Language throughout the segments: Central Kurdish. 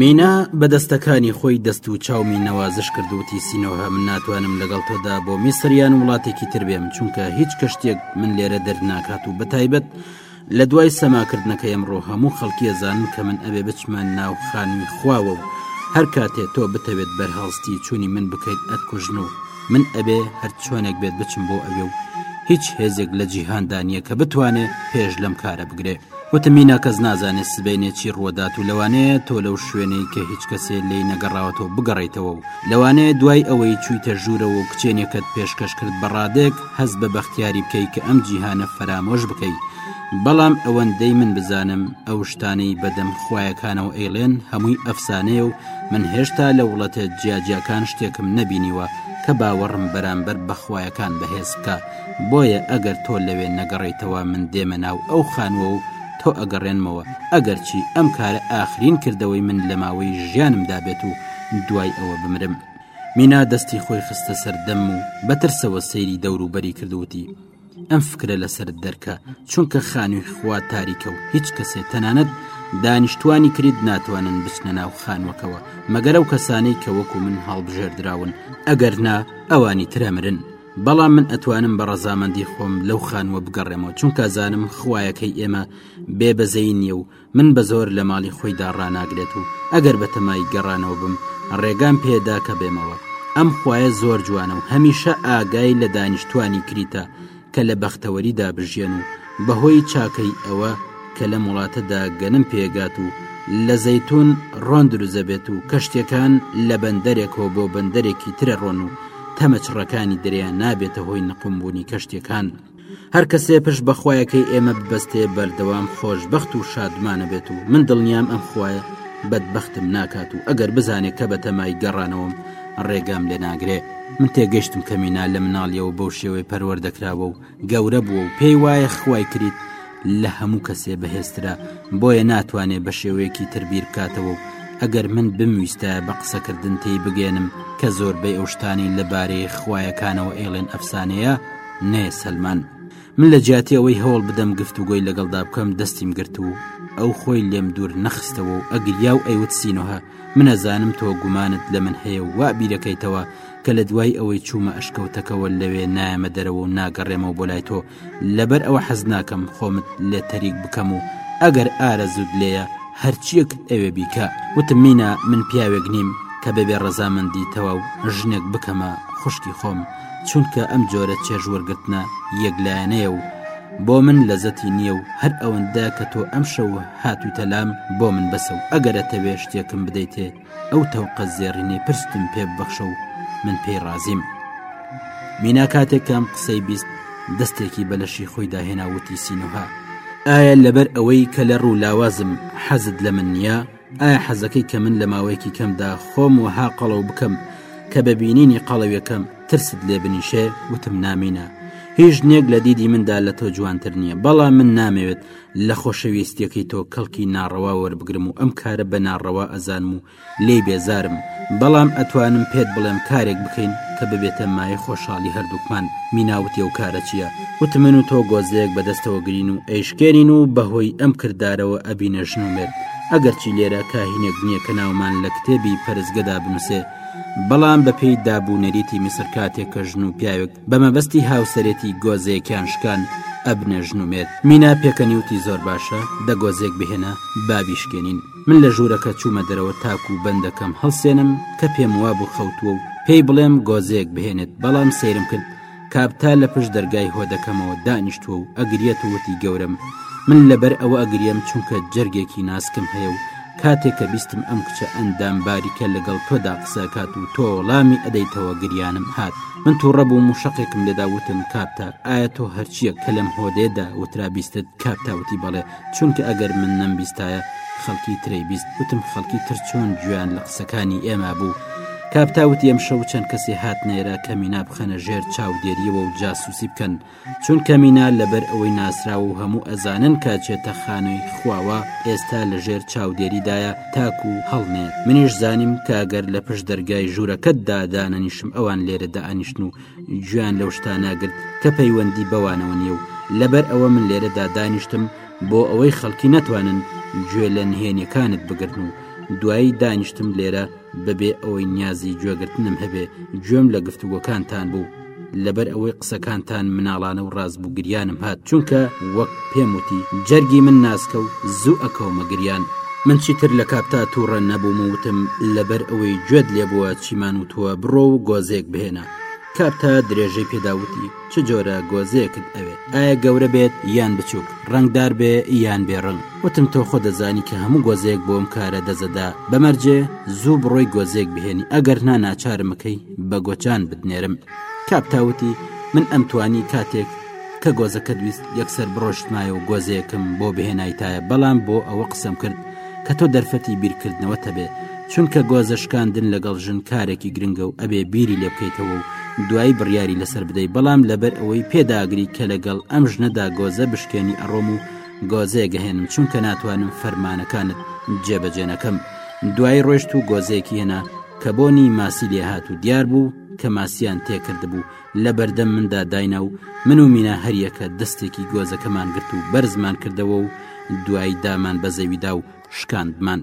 مینا بە دەستەکانی خۆی دەست و چاومی نەوازش کردوتی سینەوە من ناتوانم لەگەڵ تۆدا بۆ میسریان وڵاتێکی تر بێم چونکە هیچ کەشتێک من لێرە دەرناکات و بەتایبەت لە دوای سەماکردنەکەی ئەمڕۆ هەموو خەڵکی ئەزانن کە من ئەبێ بچمە ناو خانووی خواوە و هەر کاتێ تۆ بتەوێت بەرهەڵستی چوونی من بکەیت ئەتکوژن و من ئەبێ هەر چۆنێک بێت بچم بۆ ئەوێ و هیچ هێزێک لە جیهاندا نییە کە بتوانێ پێش لەم کارە بگرێ وتم مینا کەس نازانێ سبەینێ چی ڕوەدات و لەوانەیە تۆ لەو شوێنەی کە هیچ کەسێ لی نەگەڕاوەتەوە بگەڕیتەوە و لەوانەیە دوای ئەوەی چوویتە ژوورەوە و کچێنێکەت پێشکەش کرد بە ڕادێک هەست بە بەختیاری بکەی کە ئەم جیهانە فەرامۆش بکەی بەڵام ئەوەندەی من بزانم ئەو شتانەی بەدەم خویەکانەوە ئەیڵێن هەمووی ئەفسانەیە و من هێشتا لە وڵەتە جیاجیاکان شتێکم نەبینیوە کە باوەڕم بەرامبەر بەخوایەکان بەهێز بکە بۆیە ئەگەر تۆ لەوێ نەگەڕیتەوە من دێمە ناو ئەو خانووە و تۆ ئەگەڕێنمەوە ئەگەرچی ئەم کارە ئاخرین کردەوەی من لە ماوەی ژیانمدا بێت و دوای ئەوە بمرم مینا دەستی خۆی خستە سەر دەم و بەترسەوە سەیری دەوروبەری کردوتی ئەم فکرە لەسرت دەرکە چونکە خانووی خوا تاریکە و هیچ کەسێ تەنانەت دانیشتوانی کرد ناتوانن بچنە ناو خانووەکەوە مەگەرە و کەسانەی کە وەکو من هەڵبژێردراون ئەگەر نا ئەوانی ترەمرن بەڵام من ئەتوانم بە ڕەزامەندی خۆم لەو خانووە بگەڕێمەوە چونکە زانم خویەکەی ئێمە بێبەزەی نییە و من بە زۆر لە ماڵی خۆیدا ڕاناگرێت و ئەگەر بەتەمای گەڕانەوە بم ڕێگام پێدا کە بێمەوە ئەم خویە زۆر جوانە و هەمیشە ئاگای لە دانیشتوانی کریتە کە لە بەختەوەریدا بژێن و بەهۆی چاکەی ئەوە کە لەم وڵاتەدا گەنم پێگات و لە زەتون ڕۆن دروزە بێت و کەشتەکان لە بەندەرێکەوە بۆ بەندەرێکی ترە ڕۆن و تەمەچڕەکانی دەرێ نابێتە هۆی نقمبوونی کەشتەکان هەر کەسێ پشت بە خوایەکەی ئێمە ببەستێ بەردەوام خۆشببخت و شادمانە بێت و من دڵنیام ئەم خوایە بەدبختم ناکات و ئەگەر بزانێت کە بەتەمای گەڕانەوەم ڕێگام لێ ناگرێ من تێگەشتم کەمینا لە مناڵیەوە بەو شێوەی پەروەەر دەکراوە و گەورە بووە و پێی وایە خوای کریت لە هەموو کەسێ بەهێسترا بۆیە ناتوانێ بە شێوەیەکی تربیر بکاتەوە و ئەگەر من بمویستە بە قسەکردن تێی بگەێنم کە زۆربەی ئەو شتانی لەبارەی خویەکانەوە ئێڵێن ئەفسانەیە نێ سەلمان من لە جیاتی ئەوەی هەوڵ بدەم گفت و گۆی لەگەڵدا بکەم دەستیم گرت و ئەو خۆی لێم دوور نەخستەوە و ئەگریا و ئەیوت سینۆهە منەزانم تۆ گومانت لە من هەیە و وا بیرەکەیتەوە کە لە دوای ئەوەی چوومە ئەشکەوتەکەەوە لەوێ نایەمە دەرەوە و ناگەڕێمەوە بۆ لای تۆ لەبەر ئەوە حەز ناکەم خۆمت لێ تەریک بکەم و ئەگەر ئارە زود لێیە هەرچیەک ئەوێ بیکە وتم مینا من پیاوێک نیم کە بەبێ ڕەزامەندی تەواو ژنێک بکەمە خوشکی خۆم چونکە ئەم جۆرە چێژ وەرگرتنە یەک لایەنەیە و بۆ من لە زەتی نییە و هەر ئەوەندە کە تۆ ئەم شەو هاتوویتە لام بۆ من بەسە و ئەگەرە تەوێ شتێکم بدەیتێ ئەو تەوقە زێڕینەی پرستم پێ ببەخشە و من پێی ڕازیم مینا کاتێکم قسەی بیست دەستێکی بەلەشی خۆی داهێناوتی سینوها ئایا لەبەر ئەوەی کە لە ڕوو لاوازم حەزت لە من نییە؟ ئایا حەزەکەی کە من لە ماوەیەکی کەمدا خۆم وەها قەڵەو بکەم کە بە بینینی قەڵەویەکەم ترست لێ بنیشێ وتم نامینە هیچ نێک لە دیدی مندا لە تۆ جوانتر نییە بەڵام من نامەوێت لە خۆشەویستیەکەی تۆ کەڵکی ناڕەوا وەربگرم و ئەم کارە بە ناڕەوا ئەزانم و لی بێزارم بەڵام ئەتوانم پێت بڵێم کارێک بکەین کە ببێتە مایە خۆشحاڵی هەردووکمان میناوتی و کارە چییە وتم من و تۆ گۆزەیەک بەدەستەوە گرین و ئەیشکێنین و بەهۆی ئەم کردارەوە ئەبینە ژن و مێرد ئەگەرچی لێرە کاهینێک نییە کە ناومان لە کتێبی پەرستگەدا بنووسێ بەڵام بەپێی دابوونەریتی میسر کاتێک کە ژن و پیاوێک بە مەبەستی هاوسەرێتی گۆزێکیان شکان ئەبنە ژن و مێت مینا پێکەنیوتی زۆر باشە دە گۆزێک بهێنە بابیشکێنین من لە ژوورەکە چوومە دەرەوە تاکو و بەندەکەم هەڵسێنم کە پێم وابوو خەوتووە و پێی بڵێم گۆزێک بهێنێت بەڵام سەیرم کرد کابتا لە پشت دەرگای هۆدەکەمەوە دانیشتووە و ئەگریەت و وتی گەورەم من لەبەر ئەوە ئەگریم چونکە جەرگێکی ناسکم هەیە و کاتێک کە بیستم ئەم کچە ئەندام باریکە لەگەڵ تۆدا قسەکات و تۆ وەڵامی ئەدەیتەوە گریانم هات من تووڕە بووم و شەقێکم لێدا وتم کاپتا ئایا تۆ هەرچیەک کە لەم هۆدێدا وترا بیستت کاپتاوتی بەڵێ چونکە ئەگەر من نەمبیستایە خەڵکی ترەی بیست وتم خەڵکی تر چۆن گوێیان لە قسەکانی ئێمە بوو کاپتا وتی ئەم شەو چەند کەسی هات نێرە کەمینا بخەنە ژێر چاودێریەوە و جاسوسی بکەن چون کەمینا لەبەر ئەوەی ناسرا و هەموو ئەزانن کە چێتە خانووی خواوە ئێستا لە ژێر چاودێریدایە تاکو هەڵنێ منیش زانیم کاگەر لە پشت دەرگای ژوورەکەتدا دانەنیشم ئەوان لێرە دانیشتن و گوێیان لەو شتا ناگرت کە پەیوەندی بەوانەوە نیە و لەبەر ئەوە من لێرەدا دانیشتم بۆ ئەوەی خەڵکی نەتوانن گوێ لە نهێنیەکانت بگرن و دوایی دانیشتم لێرە بەبێ ئەوەی نیازی گوێگرتنم هەبێ گوێم لە گفتوگۆکانتان بوو لەبەر ئەوەی قسەکانتان مناڵانە و ڕاز بووگریانم هات چونکە وەک پێم وتی جەرگی من ناسکە و زوو ئەکەومە گریان من چیتر لە کاپتا تووڕە نەبووم و وتم لەبەر ئەوەی گوێت لێ بووە چیمان وتووە بڕۆ و گۆزێک بهێنە کاپتا درێژەی پێداوتی چ جۆرە گۆزێکت ئەوێت ئایا گەورە بێت یان بچووک ڕنگدار بێ یان بێ ڕنگ وتم تۆ خۆ دەزانی کە هەموو گۆزێک بۆم کارە دەزەدا بەمەرجێ زوو بڕۆی گۆزێک بهێنی ئەگەر نا ناچارمەکەی بە گۆچان بدنێرم کاپتاوتی من ئەمتوانی کاتێک کە گۆزەکەت ویست یەکسەر بڕۆشتمایە و گۆزەیەکم بۆ بهێنایتایە بەڵام بۆ ئەوە قسەم کرد کە تۆ دەرفەتی بیرکردنەوە تەبێ چونکە گۆزەشکاندن لەگەڵ ژن کارێکی گرنگە و ئەبێ بیری لێ بکەیتەوە و دوایی بڕیاری لەسەر بدەی بەڵام لەبەر ئەوەی پێداگری کە لەگەڵ ئەم ژنەدا گۆزە بشکێنی ئەڕۆم و گۆزەیە گەهێنم چونکە ناتوانم فەرمانەکانت جێبەجێنەکەم دوایی ڕۆشت و گۆزەیەکی هێنا کە بۆنی ماسی لێهات و دیار بوو کە ماسییان تێکرد بوو لە بەردەم مندا داینا و من و مینا هەریەکە دەستێکی گۆزەکەمان گرت و بەرزمان کردەوە و دوایی دامان بە زەویدا و شکاندمان.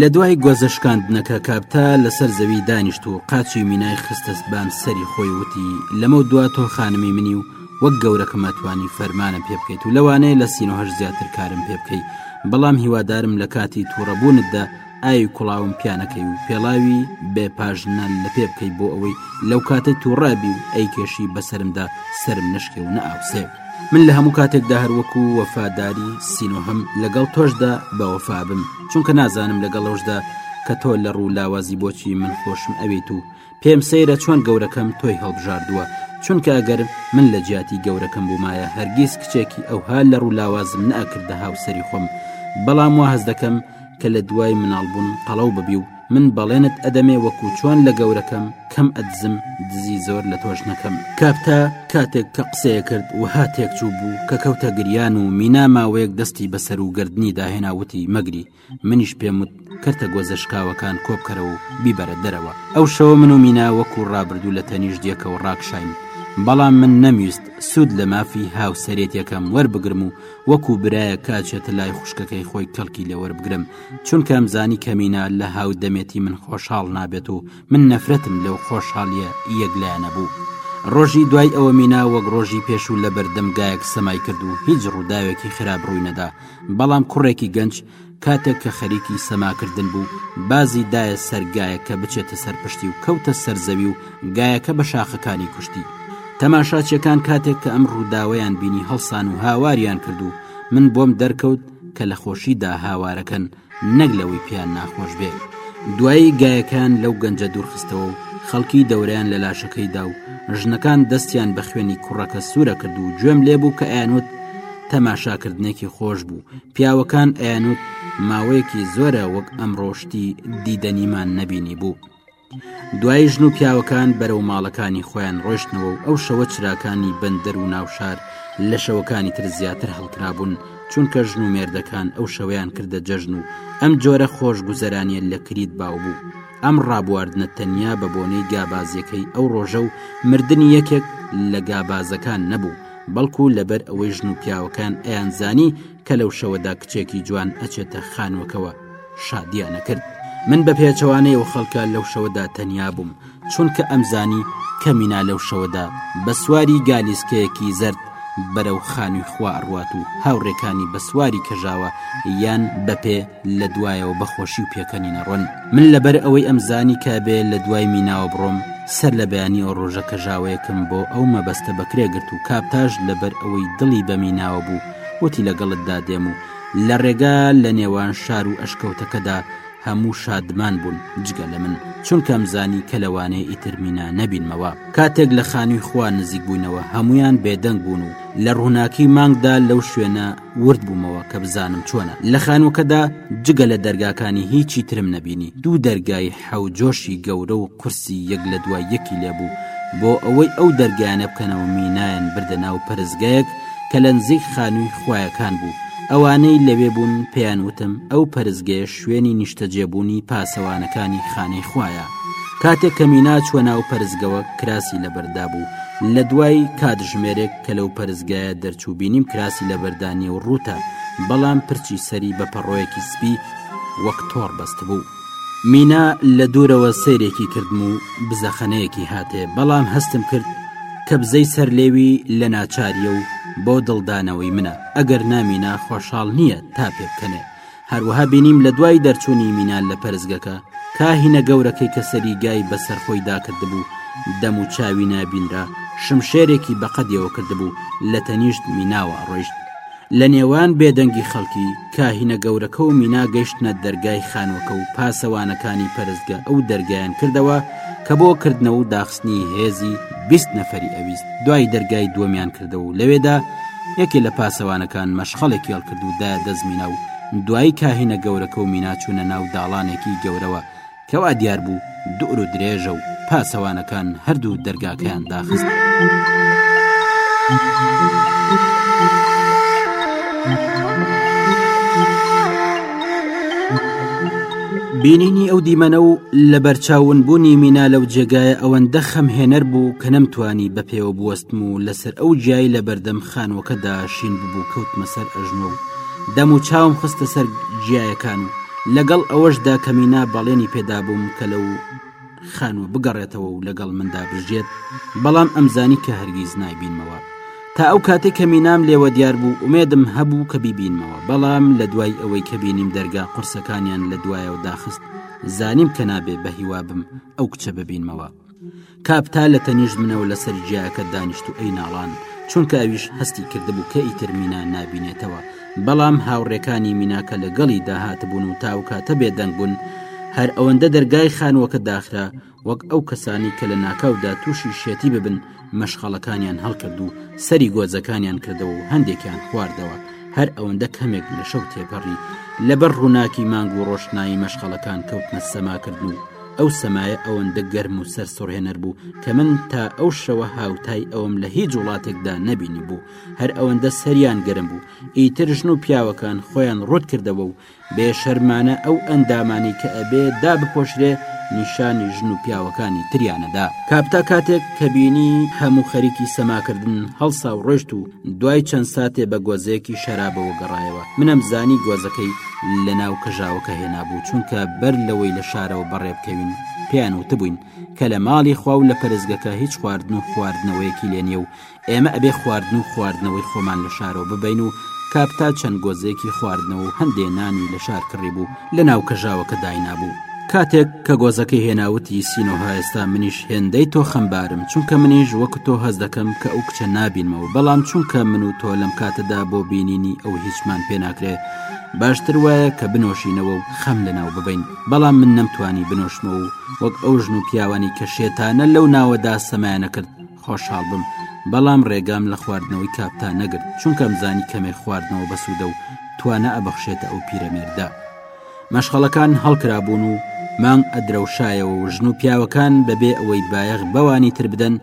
لە دوای گۆزەشکاندنەکە کاپتا لەسەر زەوی دانیشت و قاچی مینای خستەستبان سەری خۆی وتی لەمە دوا تۆ خانمی منی و وەک گەورەکەم ئەتوانی فەرمانە پێ بکەیت و لەوانەیە لە سینۆهش زیاتر کارم پێ بکەی بەڵام هیوادارم لە کاتی تووڕەبوونتدا ئاوی کوڵاوم پیانەکەی و پێڵاوی بێ پاژنان لە پێ بکەی بۆ ئەوەی لەو کاتە تووڕابی و ئەی کێشی بەسرمدا سرم نشکێ و نەئاوسێ من لە هەموو کاتێکدا هەروەکو وەفاداری سینۆهەم لەگەڵ تۆشدا بە وەفابم چونکە نازانم لەگەڵ ئەوشدا کە تۆ لە ڕوو لاوازی بۆچی من خۆشم ئەوێت و پێم سەیرە چۆن گەورەکەم تۆی هەڵبژاردووە چونکە ئەگەر من لە جیاتی گەورەکەم بوومایە هەرگیز کچێکی ئەوها لە ڕوولاوازم نەکردە هاوسری خۆم بەڵام وا هەز دەکەم کە لە دوای مناڵبوون قەڵەو ببی و من بەڵێنت ئەدەمێ وەکو چۆن لە گەورەکەم کەم ئەدزم دزی زۆر لە تۆش نەکەم کاپتا کاتێک کە قسەیە کرد وها تێکچوو بوو کە کەوتە گریان و مینا ماوەیەک دەستی بەسەر و گردنی داهێناوتی مەگری منیش پێم وت کەرتە گۆزە شکاوەکان کۆبکەرە و بیبەرە دەرەوە ئەو شەوە من و مینا وەکو ڕابردوو لە تەنیش دێکەوە ڕاکشین بەڵام من نەمویست سوود لە مافی هاوسەرێتەکەم وەربگرم و وەکو برایە کاچێتە لای خوشکەکەی خۆی کەڵکی لە وەربگرم چونکە ئەمزانی کەمینا لە هاو دەمێتی من خۆشحاڵ نابێت و من نەفرەتم لەو خۆشحاڵیە یەکلایەنە بوو. ڕۆژی دوای ئەوە مینا وەک ڕۆژی پێشوو لە بەردەم گایەک سەمای کرد و هیچ ڕووداوێکی خراپ ڕووی نەدا بەڵام کوڕێکی گەنج کاتێک کە خەریکی سەماکردن بوو بازی دایە سەرگایە کە بچێتە سەر پشتی و کەوتە سەرزەوی و گایەکە بە شاخەکانی کوشتی تەماشاچەکان کاتێک کە ئەم ڕووداویان بینی هەڵسان و هاواریان کرد و من بۆم دەرکەوت کە لە خۆشیدا هاوارەکەن نەک لەوەی پێیان ناخۆش بێ. دوایی گایەکەیان لەو گەنجە دوورخستەوە و خەڵکی دەورەیان لە لاشەکەی دا و ژنەکان دەستیان بە خوێنی کوڕەکە سوورە کرد و گوێم لێ بوو کە ئەیانوت تەماشاکردنێکی خۆش بوو پیاوەکان ئەیانوت ماوەیەکی زۆرە وەک ئەمڕۆشتی دیدەنیمان نەبینی بوو. دوایی ژن و پیاوەکان بەرەو ماڵەکانی خۆیان ڕۆشتنەوە و ئەو شەوە چراکانی بەندەر و ناوشار لە شەوەکانی تر زیاتر هەڵکرابوون چونکە ژن و مێردەکان ئەو شەوەیان کردە جەژن و ئەم جۆرە خۆش گوزەرانیە لە کرید باو بوو ئەم ڕابواردنە تەنیا بە بۆنەی گابازیەکەی ئەو ڕۆژە و مردنی یەکێک لە گابازەکان نەبوو بەڵکو لەبەر ئەوەی ژن و پیاوەکان ئەیانزانی کە لەو شەوەدا کچێکی جوان ئەچێتە خانوەکەوە شادیانە کرد من بە پێچەوانەی و خەڵکە لەو شەوەدا تەنیا بووم چونکە ئەمزانی کە مینا لەو شەوەدا بە سواری گالیسکەیەکی زرد بەرەو خانووی خوا ڕوات و هاوڕێکانی بە سواری کەژاوە یان بەپێ لە دوایەوە بە خۆشی و پێکەنین ئەڕۆن من لەبەر ئەوەی ئەمزانی کە بێ لە دوای میناوە بڕۆم سەر لە بەیانی ئەو ڕۆژە کە ژاوەیەکم بۆ ئەو مەبەستە بەکرێ گرت و کاپتاژ لەبەر ئەوەی دڵی بە میناوە بوو وتی لەگەڵتدا دێم و لە ڕێگا لە نێوان شار و ئەشکەوتەکەدا هەموو شادمان بوون جگە لە من چونکەم زانی کە لەوانێ ئیترمینا نەبینمەوە کاتێک لە خانووی خوا نزیک بووینەوە هەمویان بێدەنگ بوون و لە ڕووناکی مانگدا لەو شوێنە ورد بوومەوە کە بزانم چۆنە لە خانووکەدا جگە لە دەرگاکانی هیچی ترم نەبینی دوو دەرگای حەوجۆشی گەورە و قورسی یەک لە دوای یەکی لێبوو بۆ ئەوەی ئەو دەرگیانە بکەنەوە مینایان بردە ناو پەرزگایەک کە لە نزیک خانووی خویەکان بوو ئەوانەی لەوێ بوون پێیان وتم ئەو پەرزگەیە شوێنی نیشتەجێبوونی پاسەوانەکانی خانەی خوایە کاتێک کە مینا چوە ناو پەرزگەوە کراسی لەبەردا بوو لە دوای کاتژمێرێک کە لەو پەرزگایە دەرچوو بینیم کراسی لەبەردانیە و ڕوتە بەڵام پرچی سەری بە پەڕۆیەکی سپی وەک تۆڕ بەست بوو مینا لە دوورەوە سیرێکی کردم و بزەخەنەیەکی هاتێ بەڵام هەستم کرد کە بزەی سەر لێوی لە ناچاریە و بۆ دڵدانەوەی منە ئەگەر نامینا خۆشحاڵ نییە تا پێبکەنێ هەروەها بینیم لە دوای دەرچوونی مینال لە پەرستگەکە کاهینە گەورەکەی کە سەری گای بەسەر خۆی داکردبوو دەم و چاوی نابینرا شمشێرێکی بەقەدیەوە کردبوو لە تەنیشت میناوە ڕۆیشت لە نێوان بێدەنگی خەڵکی کاهینە گەورەکە و مینا گەشتنە دەرگای خانوەکە و پاسەوانەکانی پەرستگە ئەو دەرگایان کردەوە کە بۆ کردنەوە و داخستنی هێزی بیست نەفەری ئەویست دوای دەرگای دووەمیان کردەوە و لەوێدا یەکێ لە پاسەوانەکان مەشخەڵێکی هەڵکرد و دا دەستمینا و دوایی کاهینە گەورەکە و مینا چوونە ناو داڵانێکی گەورەوە کەوا دیار بوو دوور و درێژە و پاسەوانەکان هەردوو دەرگاکەیان داخست. بینینی ئەو دیمەنە و لە بەرچاوونبوونی مینا لەو جێگایە ئەوەندە خەمهێنەر بوو کە نەمتوانی بە پێوە بوەستم و لەسەر ئەو جیای لە بەردەم خانووەکەدا شین ببوو کەوتمە سەر ئەژنۆ و دەم و چاوم خستە سەر جیایەکان و لەگەڵ ئەوەشدا کەمینا بەڵێنی پێدابووم کە لەو خانوە بگەڕێتەوە و لەگەڵ مندا بژێت بەڵام ئەمزانی کە هەرگیز نایبینمەوە تا ئەو کاتێک کە مینام لێوە دیار بوو ئومێدم هەبوو کە بیبینمەوە بەڵام لە دوای ئەوەی کە بینیم دەرگا قورسەکانیان لە دوایەوە داخست زانیم کە نابێ بە هیوابم ئەو کچە ببینمەوە کاپتا لە تەنیش منەوە لەسەر جیاکە دانیشت و ئەی ناڵان چونکە ئەویش هەستی کردبوو کە ئیتر مینا نابینێتەوە بەڵام هاوڕێکانی مینا کە لەگەڵی داهاتبوون و تاوکاتە بێدەنگ بوون هەر ئەوەندە دەرگای خانووەکە داخرا وەک ئەو کەسانی کە لە ناکاودا تووشی شێتی ببن مەشخەڵەکانیان هەڵکرد و سەری گۆزەکانیان کردەوە و هەندێکیان خواردەوە هەر ئەوەندە کەمێک لە شەو تێپەڕی لەبەر ڕووناکی مانگ و ڕۆشنایی مەشخەڵەکان کەوتنە سەماکردن و ئەو سەمایە ئەوەندە گەرم و سەر سڕهێنەر بوو کە من تا ئەو شەوە هاوتای ئەوم لە هیچ وڵاتێکدا نەبینی بوو هەر ئەوەندە سەریان گەرم بوو ئیتر ژن و پیاوەکان خۆیان ڕوت کردەوە و بێ شەرمانە ئەو ئەندامانی کە ئەبێ دا بپۆشرێ نیشانی ژن و پیاوەکانی تریانەدا کاپتا کاتێک کە بینی هەموو خەریکی سەماکردن هەڵسا و ڕۆشت و دوای چەند ساتێ بە گۆزەیەکی شەرابەوە گەڕایەوە منم زانی گۆزەکەی لە ناو کەژاوەکە هێنابوو چونکە بەر لەوەی لە شارەوە بەڕێ بکەوین پێیان وتبووین کە لە ماڵی خوا و لە پەرزگەکە هیچ خواردن و خواردنەوەیەکی لێنیە و ئێمە ئەبێ خواردن و خواردنەوەی خۆمان لە شارەوە ببەین و کاپتا چەند گۆزەیەکی خواردنەوە و هەندێ نانی لە شار کڕی بوو لە ناو کەژاوەکە داینابوو کاتێک کە گۆزەکەی هێناوتی سینۆها ئێستا منیش هێندەی تۆ خەمبارم چونکە منیش وەک تۆ هەز دەکەم کە ئەو کچە نابینمەوە بەڵام چونکە من و تۆ لەم کاتەدا بۆ بینینی ئەو هیچمان پێ ناکرێ باشتر وایە کە بنۆشینەوە و خەم لەناو ببین بەڵام من نەمتوانی بنۆشمەوە و وەک ئەو ژن و پیاوانی کە شێتانە لەو ناوەدا سەمایانە کرد خۆشحاڵ بم بەڵام ڕێگام لە خواردنەوەی کاپتا نەگرت چونکەم زانی کەمێک خواردنەوە بەسوودە و توانە ئەبەخشێتە ئەو پیرەمێردە مەشخەڵەکان هەڵکرابوون و مانگ ئەدرەوشایەوە و ژن و پیاوەکان بەبێ ئەوەی بایەخ بەوانی تر بدەن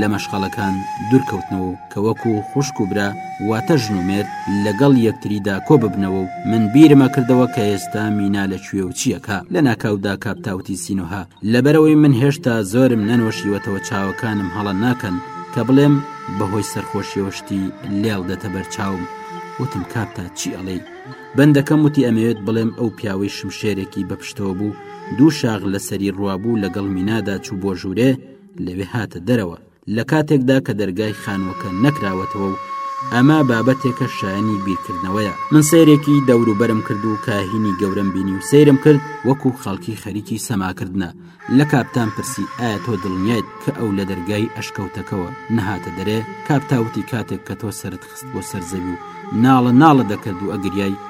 لە مەشخەڵەکان دوورکەوتنەوە و کە وەکو خوشک و برا واتە ژن و مێرد لەگەڵ یەکتریدا کۆ ببنەوە و من بیرمە کردەوە کە ئێستا مینا لە کوێ و چیەکە لە ناکاودا کاپتاوتی سینوها لەبەرئەوەی من هێشتا زۆرم نەنۆشیوەتەوە چاوەکانم هەڵە ناکەن کە بڵێم بەهۆی سەرخۆشیەوە شتی لێڵ دەتە بەرچاوم وتم کاپتا چی ئەڵێی بەندەکەم وتی ئەمەوێت بڵێم ئەو پیاوەی شمشێرێکی بە پشتەوە بوو دوو شاغ لەسەری ڕوابوو لەگەڵ مینادا چوو بۆ ژوورێ لەوێ هاتە دەرەوە لە کاتێکدا کە دەرگای خانووەکە نەکراوەتەوە و ئەمە بابەتێکە شایانی بیرکردنەوەیە من سەیرێکی دەوروبەرم کرد و کاهینی گەورەم بینی و سەیرم کرد وەکو خەڵکی خەریکی سەماکردە لە کاپتان پرسی ئایا تۆ دڵنیایت کە ئەو لە دەرگای ئەشکەوتەکەەوە نەهاتە دەرێ کاپتاوتی کاتێک کە تۆ سرت خست بۆ سەرزەوی و ناڵە ناڵە دەکرد و ئەگریای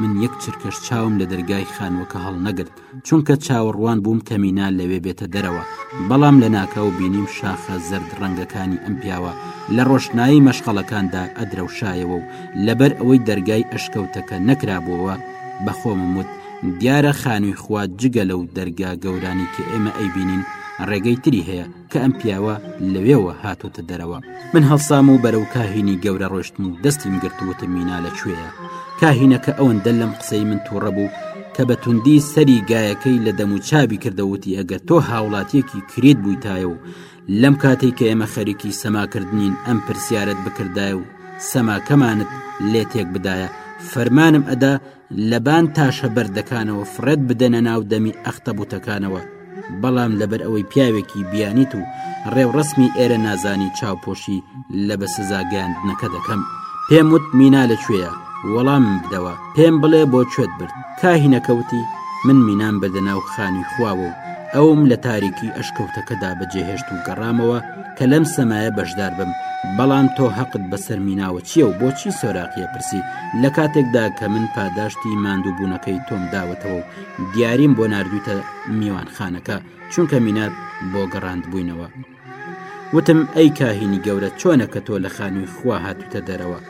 من یەک چرکەش چاوم لە دەرگای خانووەکە هەڵنەگرت چونکە چاوەڕوان بووم کە مینا لەوێ بێتە دەرەوە بەڵام لە ناکاو بینیم شاخە زرد ڕەنگەکانی ئەم پیاوە لە ڕۆشنایی مەشقەڵەکاندا ئەدرەوشایەوە و لەبەر ئەوەی دەرگای ئەشکەوتەکە نەکرابووەوە بەخۆمم وت دیارە خانووی خوا جگە لەو دەرگا گەورانی کە ئێمە ئەیبینین ڕێگەی تری هەیە کە ئەم پیاوە لەوێوە هاتۆتە دەرەوە من هەڵسام و بەرەو کاهینی گەورە ڕۆشتن و دەستیم گرتووتە مینا لە کوێە کاهینەکە ئەوەندە لەم قسەی من تووڕە بوو کە بە توندی سەری گایەکەی لە دەم و چابی کردەوتی ئەگەر تۆ هاوڵاتیەکی کرێت بوویتایە و لەم کاتێک کە ئێمە خەریکی سەماکردنین ئەم پرسیارت بکردایە و سەماکەمانت لێ تێک بدایە فەرمانم ئەدا لەبان تاشە بەردەکانەوە فڕێت بدەنە ناو دەمی ئەختەبوتەکانەوە بەڵام لەبەر ئەوەی پیاوێکی بیانیت و ڕێوڕسمی ئێرە نازانی چاوپۆشی لە بە سزاگەاندنەکە دەکەم پێم وت مینا لەکوێیە وەڵام بدەوە پێم بڵێ بۆ کوێت برد کاهینەکەوتی من مینام بەدەناو خانووی خواوە و ئەوم لە تاریکی ئەشکەوتەکەدا بەجێهێشت و گەڕامەوە کە لەم سەمایە بەشدار بم بەڵام تۆ هەقت بەسەر میناوە چییە و بۆچی سۆراقیە پرسی لە کاتێکدا کە من پاداشتی ماندووبوونەکەی تۆم داوەتەوە و دیاریم بۆ نردویتە میوانخانەکە چونکە مینات بۆ گەڕاند بووینەوە وتم ئەی کاهینی گەورە چۆنە کە تۆ لە خانووی خوا هاتوتە دەرەوە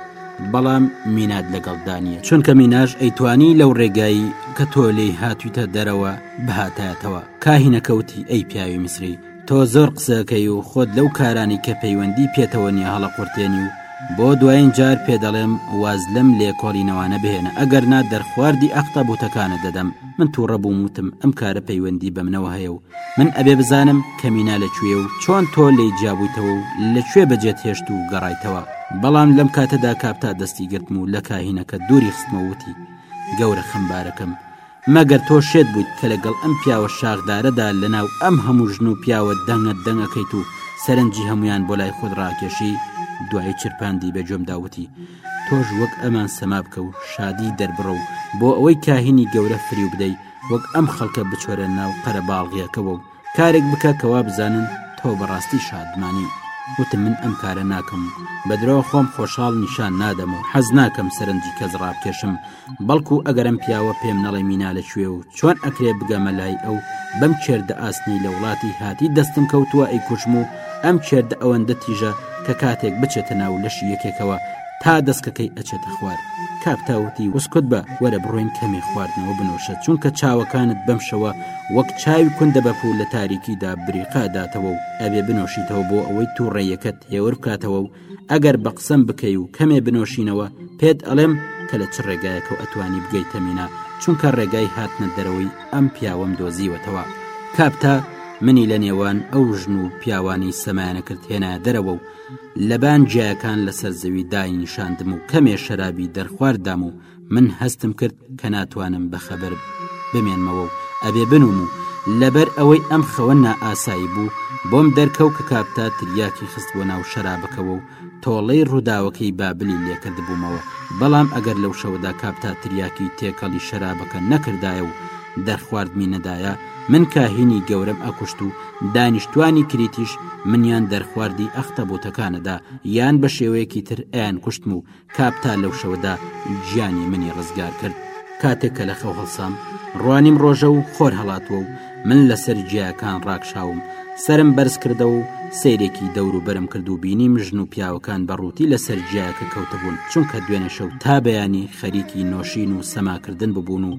بەڵام مینات لەگەڵدانە چونکە میناش ئەیتوانی لەو ڕێگایی کە تۆ لی هاتوویتە دەرەوە بهاتایەتەوە کاهینەکەوتی ئەی پیاوی میسری تۆ زۆر قسەکەی و خۆت لەو کارانی کە پەیوەندی پێتەوە نیە هەڵەقورتێنی و بۆ دوایین جار پێ دەڵێم واز لەم لێکۆڵینەوانە بهێنە ئەگەر نا دەرخواردی ئەختا بوتەکانە دەدەم من تووڕە بووم وتم ئەم کارە پەیوەندی بە منەوە هەیە و من ئەبێ بزانم کەمینا لە کوێ و چۆن تۆ لی جیابوویتەوە و لە کوێ بەجێت هێشت و گەڕایتەوە بەڵام لەم کاتەدا کاپتا دەستی گرتم و لە کاهینەکە دووری خستمەوتی گەورە خەمبارەکەم مەگەر تۆ شێت بوویت کە لەگەڵ ئەم پیاوە شاخدارەدا لەناو ئەم هەموو ژن و پیاوە دەنگە دەنگەکەیت و سەرنجی هەموویان بۆ لای خۆت ڕاکێشی دوایی چرپاندی بە گوێمدا وتی تۆش وەک ئەمان سەما بکە و شادی دەربڕە و بۆ ئەوەی کاهینی گەورە فریو بدەی وەک ئەم خەڵکە بچۆرە ناو قەرەباڵغیەکەوە و کارێک بکە کە وابزانن تۆ بەڕاستی شادمانی وتم من ئەم کارە ناکەم بە درۆ خۆم خۆشحاڵ نیشان نادەم و حەز ناکەم سەرنجی کەس ڕابکێشم بەڵکو ئەگەرم پیاوە پێم نەڵێ مینا لە کوێ و چۆن ئەکرێ بگەمە لای ئەو بەم کێردە ئاسنی لە وڵاتی هاتی دەستم کەوتووە ئەی کوشم و ئەم کێردە ئەوەندە تیژە کە کاتێک بچێتە ناو لەش یەکێکەوە تا دەستکەکەی ئەچێتە خوار کاپتاوتی وسکت بە وەرە بڕۆین کەمێ خواردنەوە بنوۆشە چونکە چاوەکانت بەم شەوە وەک چاوی کوندە بەپوو لە تاریکیدا بریقە داتەوە و ئەبێ بنۆشیتەوە بۆ ئەوەی تووڕێیەکەت هێور بکاتەوە و ئەگەر بە قسەم بکەی و کەمێ بنۆشینەوە پێت ئەڵێم کە لە چ ڕێگایەکە و ئەتوانی بگەیتە مینا چونکە ڕێگای هاتنە دەرەوەی ئەم پیاوەم دۆزیوەتەوە کاپتا منی لە نێوان ئەو ژن و پیاوانی سەمایانە کرد هێنا دەرەوە و لەبان جیاکان لەسەر زەوی داینیشاندم و کەمێ شەرابی دەرخوارددام و من هەستم کرد کە ناتوانم بەخەبەر بمێنمەوە و ئەبێ بنوم و لەبەر ئەوەی ئەم خەوە نائاسایی بوو بۆم دەرکەو کە کاپتا تریاکی خست بۆ ناو شەرابەکەەوە و تۆڵەی ڕووداوەکەی بابلی لێکرد بوومەوە بەڵام ئەگەر لەو شەوەدا کاپتا تریاکی تێکەڵی شەرابەکە نەکردایە و دەرخواردمی نەدایە من کاهینی گەورەم ئەکوشت و دانیشتوانی کریتیش منیان دەرخواردی ئەختە بۆتەکانەدا یان بە شێوەیەکی تر ئەیان کوشتم و کاپتا لەو شەوەدا گیانی منی ڕزگار کرد کاتێک کە لە خەو هەڵسام ڕوانیم ڕۆژە و خۆر هەڵاتوە و من لەسەر جیاکان ڕاکشاوم سرم بەرز کردە و سیرێکی دەور و بەرم کرد و بینیم ژن و پیاوەکان بە ڕووتی لەسەر جیاکە کەوتبوون چونکە دوێنێ شەو تا بەیانی خەریکی نۆشین و سەماکردن ببوون و